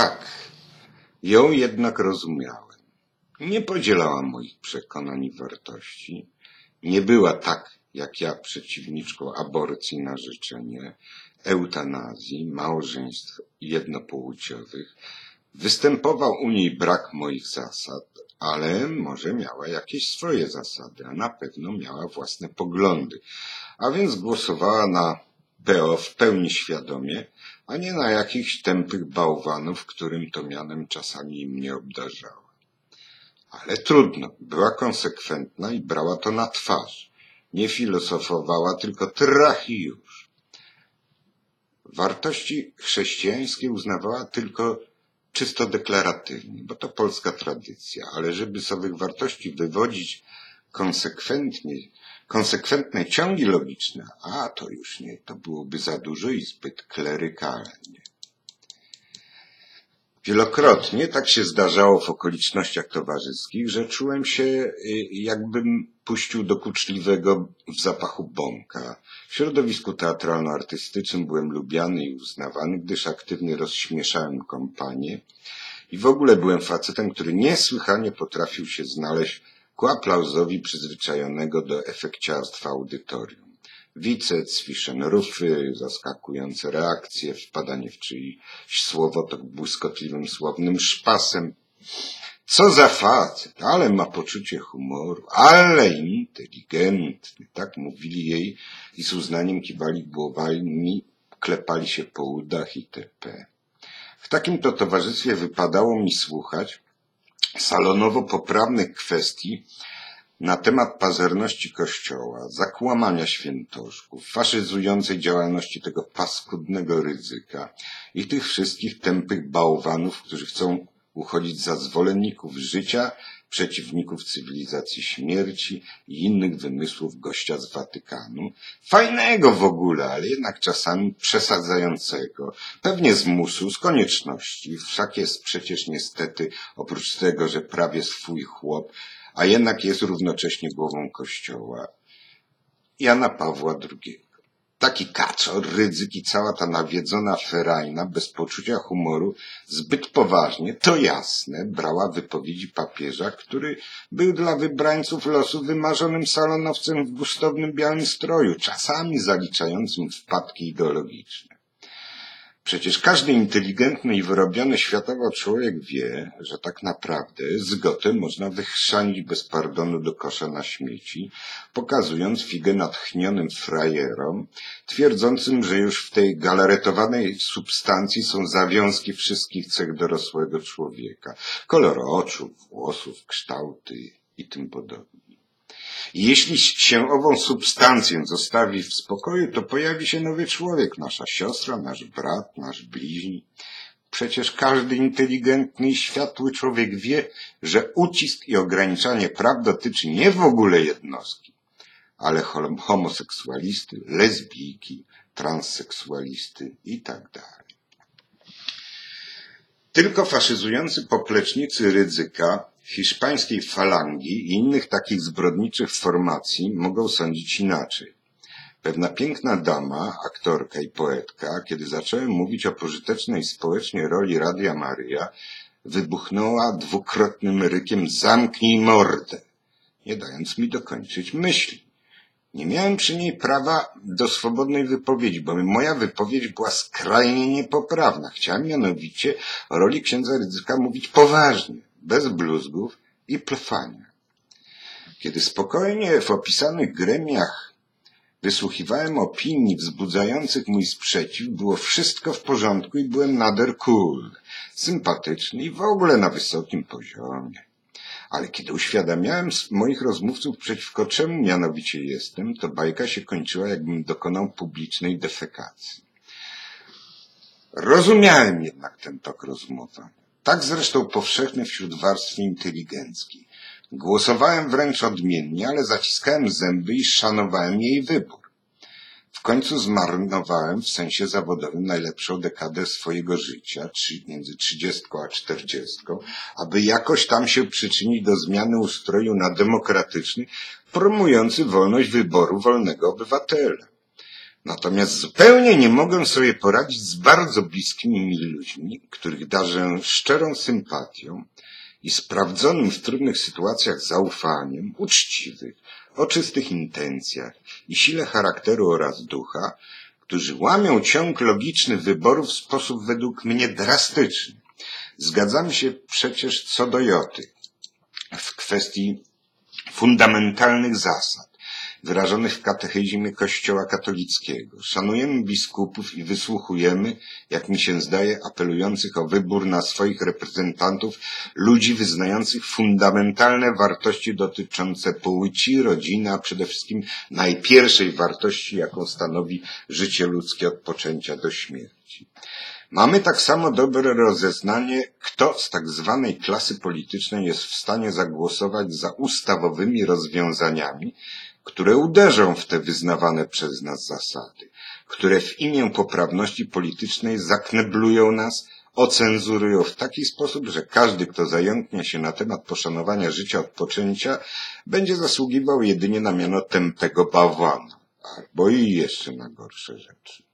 Tak, ją jednak rozumiałem. Nie podzielała moich przekonań i wartości. Nie była tak, jak ja, przeciwniczką aborcji na życzenie, eutanazji, małżeństw jednopłciowych. Występował u niej brak moich zasad, ale może miała jakieś swoje zasady, a na pewno miała własne poglądy. A więc głosowała na PO w pełni świadomie, a nie na jakichś tępych bałwanów, którym to mianem czasami mnie obdarzała. Ale trudno, była konsekwentna i brała to na twarz. Nie filozofowała, tylko trach i już. Wartości chrześcijańskie uznawała tylko czysto deklaratywnie, bo to polska tradycja, ale żeby z owych wartości wywodzić konsekwentnie, konsekwentne ciągi logiczne, a to już nie, to byłoby za dużo i zbyt klerykalnie. Wielokrotnie tak się zdarzało w okolicznościach towarzyskich, że czułem się, y, jakbym puścił dokuczliwego w zapachu bąka. W środowisku teatralno-artystycznym byłem lubiany i uznawany, gdyż aktywnie rozśmieszałem kompanię i w ogóle byłem facetem, który niesłychanie potrafił się znaleźć ku aplauzowi przyzwyczajonego do efekciarstwa audytorium. Wice, rufy, zaskakujące reakcje, wpadanie w czyjeś słowotok błyskotliwym słownym szpasem. Co za facet, ale ma poczucie humoru, ale inteligentny, tak mówili jej i z uznaniem kiwali głowami, klepali się po udach itp. W takim to towarzystwie wypadało mi słuchać salonowo poprawnych kwestii, na temat pazerności Kościoła, zakłamania świętoszków, faszyzującej działalności tego paskudnego ryzyka i tych wszystkich tępych bałwanów, którzy chcą uchodzić za zwolenników życia, przeciwników cywilizacji śmierci i innych wymysłów gościa z Watykanu. Fajnego w ogóle, ale jednak czasami przesadzającego. Pewnie z musu, z konieczności. Wszak jest przecież niestety, oprócz tego, że prawie swój chłop, a jednak jest równocześnie głową Kościoła Jana Pawła II. Taki kaczor, rydzyk i cała ta nawiedzona ferajna, bez poczucia humoru, zbyt poważnie, to jasne, brała wypowiedzi papieża, który był dla wybrańców losu wymarzonym salonowcem w gustownym białym stroju, czasami zaliczającym wpadki ideologiczne. Przecież każdy inteligentny i wyrobiony światowo człowiek wie, że tak naprawdę zgotę można wychrzanić bez pardonu do kosza na śmieci, pokazując figę natchnionym frajerom, twierdzącym, że już w tej galaretowanej substancji są zawiązki wszystkich cech dorosłego człowieka. Kolor oczu, włosów, kształty i tym podobne. Jeśli się ową substancję zostawi w spokoju, to pojawi się nowy człowiek, nasza siostra, nasz brat, nasz bliźni. Przecież każdy inteligentny i światły człowiek wie, że ucisk i ograniczanie praw dotyczy nie w ogóle jednostki, ale homoseksualisty, lesbijki, transseksualisty i tak dalej. Tylko faszyzujący poplecznicy ryzyka hiszpańskiej falangi i innych takich zbrodniczych formacji mogą sądzić inaczej. Pewna piękna dama, aktorka i poetka, kiedy zacząłem mówić o pożytecznej społecznie roli Radia Maryja, wybuchnęła dwukrotnym rykiem zamknij mordę, nie dając mi dokończyć myśli. Nie miałem przy niej prawa do swobodnej wypowiedzi, bo moja wypowiedź była skrajnie niepoprawna. Chciałem mianowicie o roli księdza Rydzyka mówić poważnie, bez bluzgów i plfania. Kiedy spokojnie w opisanych gremiach wysłuchiwałem opinii wzbudzających mój sprzeciw, było wszystko w porządku i byłem nader cool, sympatyczny i w ogóle na wysokim poziomie. Ale kiedy uświadamiałem moich rozmówców przeciwko czemu mianowicie jestem, to bajka się kończyła, jakbym dokonał publicznej defekacji. Rozumiałem jednak ten tok rozmowy. Tak zresztą powszechny wśród warstwy inteligenckiej. Głosowałem wręcz odmiennie, ale zaciskałem zęby i szanowałem jej wybór. W końcu zmarnowałem w sensie zawodowym najlepszą dekadę swojego życia, między trzydziestką a czterdziestką, aby jakoś tam się przyczynić do zmiany ustroju na demokratyczny, promujący wolność wyboru wolnego obywatela. Natomiast zupełnie nie mogę sobie poradzić z bardzo bliskimi mi ludźmi, których darzę szczerą sympatią i sprawdzonym w trudnych sytuacjach zaufaniem, uczciwych, o czystych intencjach i sile charakteru oraz ducha, którzy łamią ciąg logiczny wyborów w sposób według mnie drastyczny. Zgadzamy się przecież co do joty w kwestii fundamentalnych zasad wyrażonych w katechizmie Kościoła katolickiego. Szanujemy biskupów i wysłuchujemy, jak mi się zdaje, apelujących o wybór na swoich reprezentantów ludzi wyznających fundamentalne wartości dotyczące płci, rodziny, a przede wszystkim najpierwszej wartości, jaką stanowi życie ludzkie od poczęcia do śmierci. Mamy tak samo dobre rozeznanie, kto z tak zwanej klasy politycznej jest w stanie zagłosować za ustawowymi rozwiązaniami, które uderzą w te wyznawane przez nas zasady, które w imię poprawności politycznej zakneblują nas, ocenzurują w taki sposób, że każdy, kto zająknie się na temat poszanowania życia od poczęcia, będzie zasługiwał jedynie na miano tępego bałwana, albo i jeszcze na gorsze rzeczy.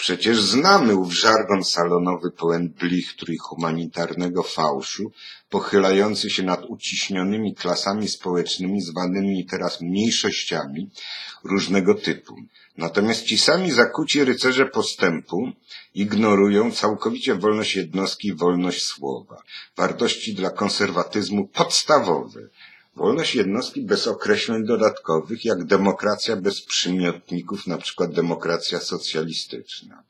Przecież znamy ów żargon salonowy pełen blichtru i humanitarnego fałszu, pochylający się nad uciśnionymi klasami społecznymi zwanymi teraz mniejszościami różnego typu. Natomiast ci sami zakuci rycerze postępu ignorują całkowicie wolność jednostki i wolność słowa, wartości dla konserwatyzmu podstawowe, Wolność jednostki bez określeń dodatkowych, jak demokracja bez przymiotników, na przykład demokracja socjalistyczna.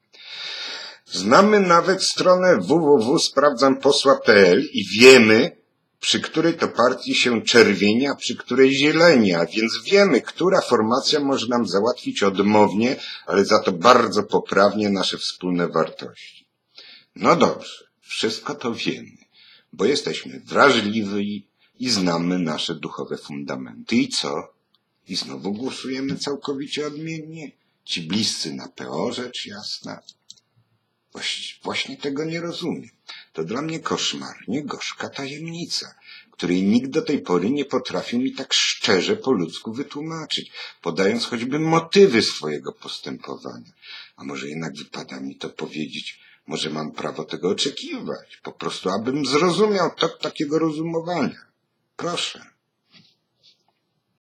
Znamy nawet stronę www.sprawdzamposła.pl i wiemy, przy której to partii się czerwieni, a przy której zieleni, a więc wiemy, która formacja może nam załatwić odmownie, ale za to bardzo poprawnie nasze wspólne wartości. No dobrze, wszystko to wiemy, bo jesteśmy wrażliwi, i znamy nasze duchowe fundamenty. I co? I znowu głosujemy całkowicie odmiennie? Ci bliscy na PO, rzecz jasna. Właśnie, tego nie rozumiem. To dla mnie koszmarnie gorzka tajemnica, której nikt do tej pory nie potrafił mi tak szczerze po ludzku wytłumaczyć, podając choćby motywy swojego postępowania. A może jednak wypada mi to powiedzieć, może mam prawo tego oczekiwać, po prostu abym zrozumiał tok takiego rozumowania. краше.